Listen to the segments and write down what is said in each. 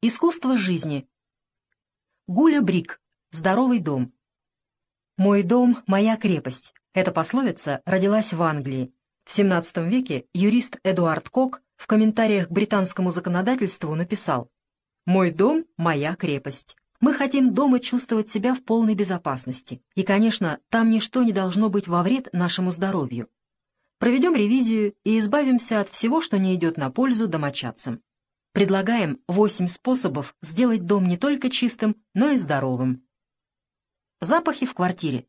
Искусство жизни. Гуля Брик. Здоровый дом. «Мой дом – моя крепость». Эта пословица родилась в Англии. В XVII веке юрист Эдуард Кок в комментариях к британскому законодательству написал «Мой дом – моя крепость». Мы хотим дома чувствовать себя в полной безопасности. И, конечно, там ничто не должно быть во вред нашему здоровью. Проведем ревизию и избавимся от всего, что не идет на пользу домочадцам. Предлагаем 8 способов сделать дом не только чистым, но и здоровым. Запахи в квартире.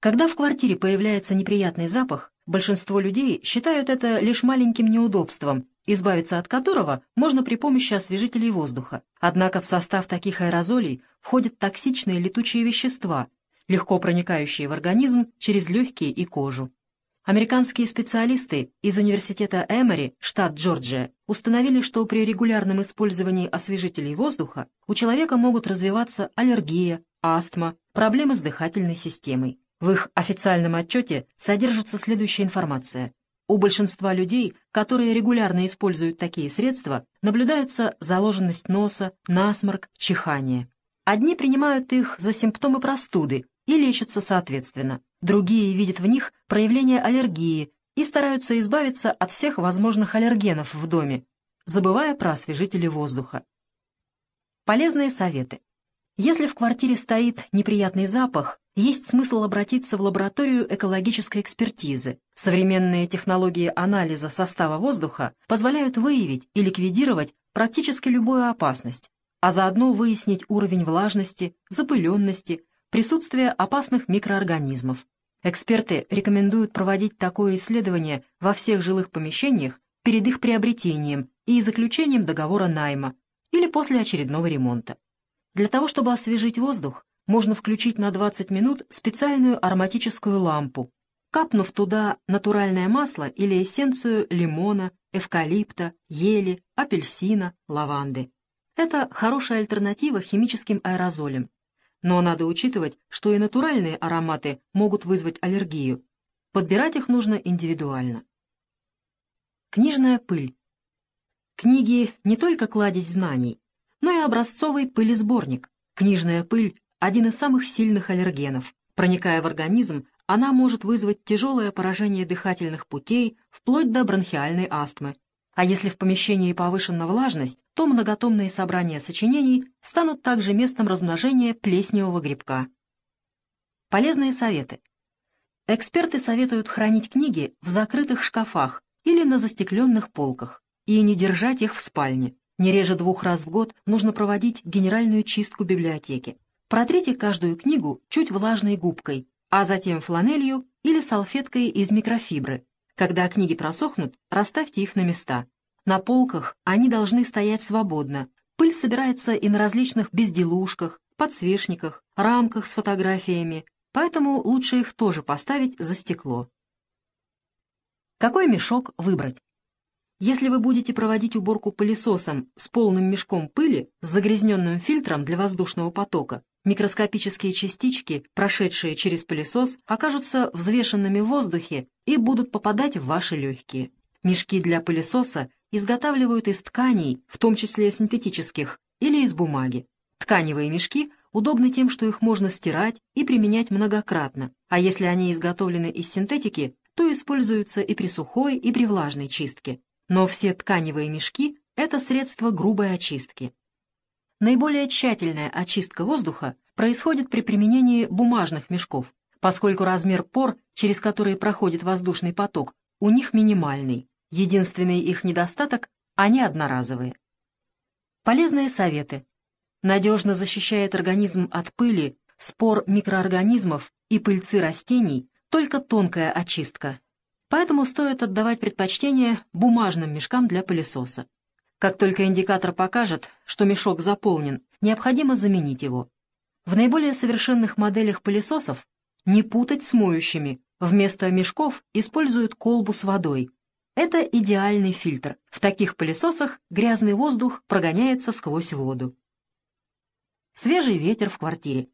Когда в квартире появляется неприятный запах, большинство людей считают это лишь маленьким неудобством, избавиться от которого можно при помощи освежителей воздуха. Однако в состав таких аэрозолей входят токсичные летучие вещества, легко проникающие в организм через легкие и кожу. Американские специалисты из университета Эмори, штат Джорджия, установили, что при регулярном использовании освежителей воздуха у человека могут развиваться аллергия, астма, проблемы с дыхательной системой. В их официальном отчете содержится следующая информация. У большинства людей, которые регулярно используют такие средства, наблюдается заложенность носа, насморк, чихание. Одни принимают их за симптомы простуды и лечатся соответственно. Другие видят в них проявление аллергии и стараются избавиться от всех возможных аллергенов в доме, забывая про освежители воздуха. Полезные советы. Если в квартире стоит неприятный запах, есть смысл обратиться в лабораторию экологической экспертизы. Современные технологии анализа состава воздуха позволяют выявить и ликвидировать практически любую опасность, а заодно выяснить уровень влажности, запыленности, присутствие опасных микроорганизмов. Эксперты рекомендуют проводить такое исследование во всех жилых помещениях перед их приобретением и заключением договора найма или после очередного ремонта. Для того, чтобы освежить воздух, можно включить на 20 минут специальную ароматическую лампу, капнув туда натуральное масло или эссенцию лимона, эвкалипта, ели, апельсина, лаванды. Это хорошая альтернатива химическим аэрозолям, но надо учитывать, что и натуральные ароматы могут вызвать аллергию. Подбирать их нужно индивидуально. Книжная пыль. Книги не только кладезь знаний, но и образцовый пылесборник. Книжная пыль – один из самых сильных аллергенов. Проникая в организм, она может вызвать тяжелое поражение дыхательных путей вплоть до бронхиальной астмы, а если в помещении повышена влажность, то многотомные собрания сочинений станут также местом размножения плесневого грибка. Полезные советы. Эксперты советуют хранить книги в закрытых шкафах или на застекленных полках и не держать их в спальне. Не реже двух раз в год нужно проводить генеральную чистку библиотеки. Протрите каждую книгу чуть влажной губкой, а затем фланелью или салфеткой из микрофибры, когда книги просохнут, расставьте их на места. На полках они должны стоять свободно. Пыль собирается и на различных безделушках, подсвечниках, рамках с фотографиями, поэтому лучше их тоже поставить за стекло. Какой мешок выбрать? Если вы будете проводить уборку пылесосом с полным мешком пыли с загрязненным фильтром для воздушного потока, Микроскопические частички, прошедшие через пылесос, окажутся взвешенными в воздухе и будут попадать в ваши легкие. Мешки для пылесоса изготавливают из тканей, в том числе синтетических, или из бумаги. Тканевые мешки удобны тем, что их можно стирать и применять многократно, а если они изготовлены из синтетики, то используются и при сухой, и при влажной чистке. Но все тканевые мешки – это средство грубой очистки. Наиболее тщательная очистка воздуха происходит при применении бумажных мешков, поскольку размер пор, через которые проходит воздушный поток, у них минимальный. Единственный их недостаток – они одноразовые. Полезные советы. Надежно защищает организм от пыли, спор микроорганизмов и пыльцы растений только тонкая очистка. Поэтому стоит отдавать предпочтение бумажным мешкам для пылесоса. Как только индикатор покажет, что мешок заполнен, необходимо заменить его. В наиболее совершенных моделях пылесосов не путать с моющими. Вместо мешков используют колбу с водой. Это идеальный фильтр. В таких пылесосах грязный воздух прогоняется сквозь воду. Свежий ветер в квартире.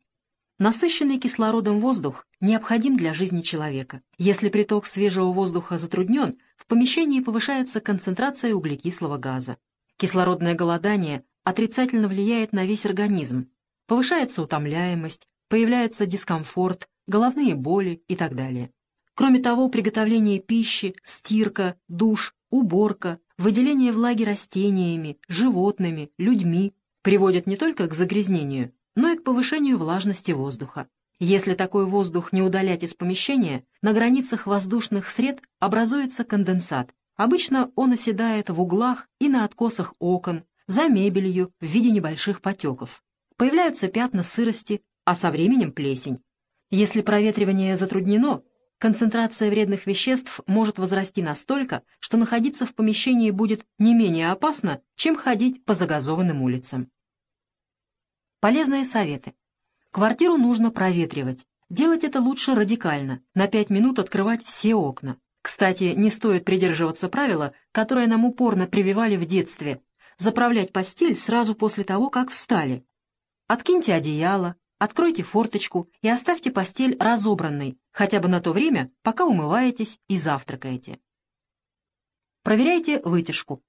Насыщенный кислородом воздух необходим для жизни человека. Если приток свежего воздуха затруднен, в помещении повышается концентрация углекислого газа. Кислородное голодание отрицательно влияет на весь организм. Повышается утомляемость, появляется дискомфорт, головные боли и так далее. Кроме того, приготовление пищи, стирка, душ, уборка, выделение влаги растениями, животными, людьми приводят не только к загрязнению, но и к повышению влажности воздуха. Если такой воздух не удалять из помещения, на границах воздушных сред образуется конденсат. Обычно он оседает в углах и на откосах окон, за мебелью в виде небольших потеков. Появляются пятна сырости, а со временем плесень. Если проветривание затруднено, концентрация вредных веществ может возрасти настолько, что находиться в помещении будет не менее опасно, чем ходить по загазованным улицам. Полезные советы. Квартиру нужно проветривать. Делать это лучше радикально, на 5 минут открывать все окна. Кстати, не стоит придерживаться правила, которое нам упорно прививали в детстве – заправлять постель сразу после того, как встали. Откиньте одеяло, откройте форточку и оставьте постель разобранной, хотя бы на то время, пока умываетесь и завтракаете. Проверяйте вытяжку.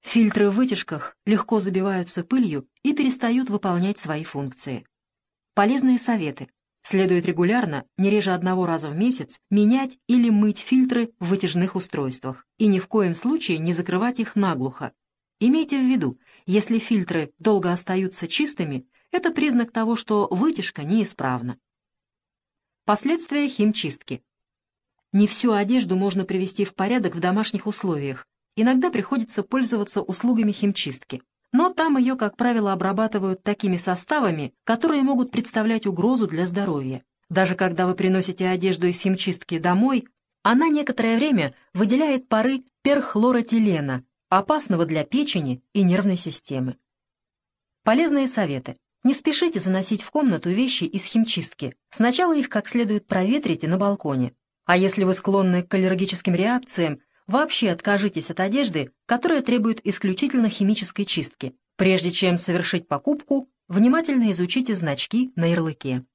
Фильтры в вытяжках легко забиваются пылью и перестают выполнять свои функции. Полезные советы. Следует регулярно, не реже одного раза в месяц, менять или мыть фильтры в вытяжных устройствах и ни в коем случае не закрывать их наглухо. Имейте в виду, если фильтры долго остаются чистыми, это признак того, что вытяжка неисправна. Последствия химчистки. Не всю одежду можно привести в порядок в домашних условиях. Иногда приходится пользоваться услугами химчистки но там ее, как правило, обрабатывают такими составами, которые могут представлять угрозу для здоровья. Даже когда вы приносите одежду из химчистки домой, она некоторое время выделяет пары перхлоротилена, опасного для печени и нервной системы. Полезные советы. Не спешите заносить в комнату вещи из химчистки. Сначала их как следует проветрите на балконе. А если вы склонны к аллергическим реакциям Вообще откажитесь от одежды, которая требует исключительно химической чистки. Прежде чем совершить покупку, внимательно изучите значки на ярлыке.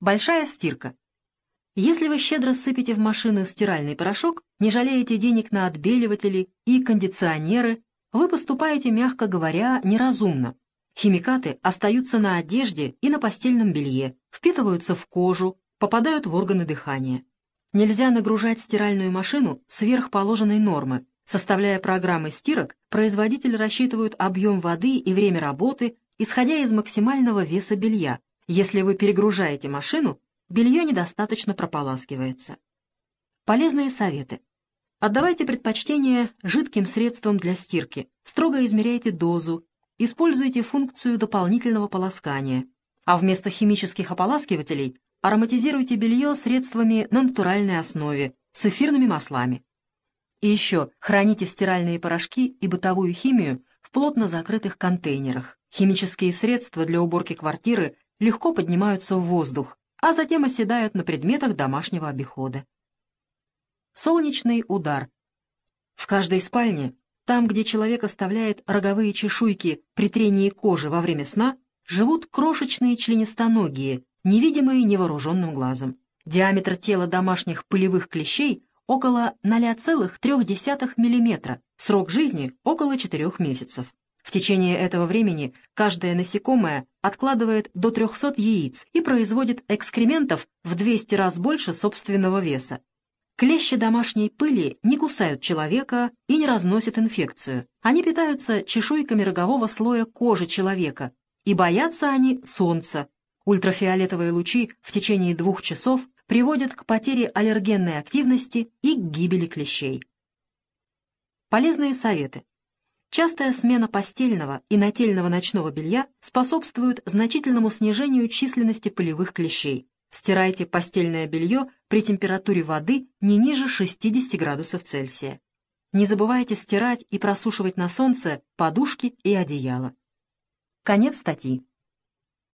Большая стирка. Если вы щедро сыпете в машину стиральный порошок, не жалеете денег на отбеливатели и кондиционеры, вы поступаете, мягко говоря, неразумно. Химикаты остаются на одежде и на постельном белье, впитываются в кожу, попадают в органы дыхания. Нельзя нагружать стиральную машину сверх положенной нормы. Составляя программы стирок, производитель рассчитывает объем воды и время работы, исходя из максимального веса белья. Если вы перегружаете машину, белье недостаточно прополаскивается. Полезные советы. Отдавайте предпочтение жидким средствам для стирки, строго измеряйте дозу, используйте функцию дополнительного полоскания, а вместо химических ополаскивателей Ароматизируйте белье средствами на натуральной основе, с эфирными маслами. И еще храните стиральные порошки и бытовую химию в плотно закрытых контейнерах. Химические средства для уборки квартиры легко поднимаются в воздух, а затем оседают на предметах домашнего обихода. Солнечный удар. В каждой спальне, там, где человек оставляет роговые чешуйки при трении кожи во время сна, живут крошечные членистоногие, невидимые невооруженным глазом. Диаметр тела домашних пылевых клещей около 0,3 мм, срок жизни около 4 месяцев. В течение этого времени каждое насекомое откладывает до 300 яиц и производит экскрементов в 200 раз больше собственного веса. Клещи домашней пыли не кусают человека и не разносят инфекцию. Они питаются чешуйками рогового слоя кожи человека, и боятся они солнца, Ультрафиолетовые лучи в течение двух часов приводят к потере аллергенной активности и к гибели клещей. Полезные советы. Частая смена постельного и нательного ночного белья способствует значительному снижению численности полевых клещей. Стирайте постельное белье при температуре воды не ниже 60 градусов Цельсия. Не забывайте стирать и просушивать на солнце подушки и одеяло. Конец статьи.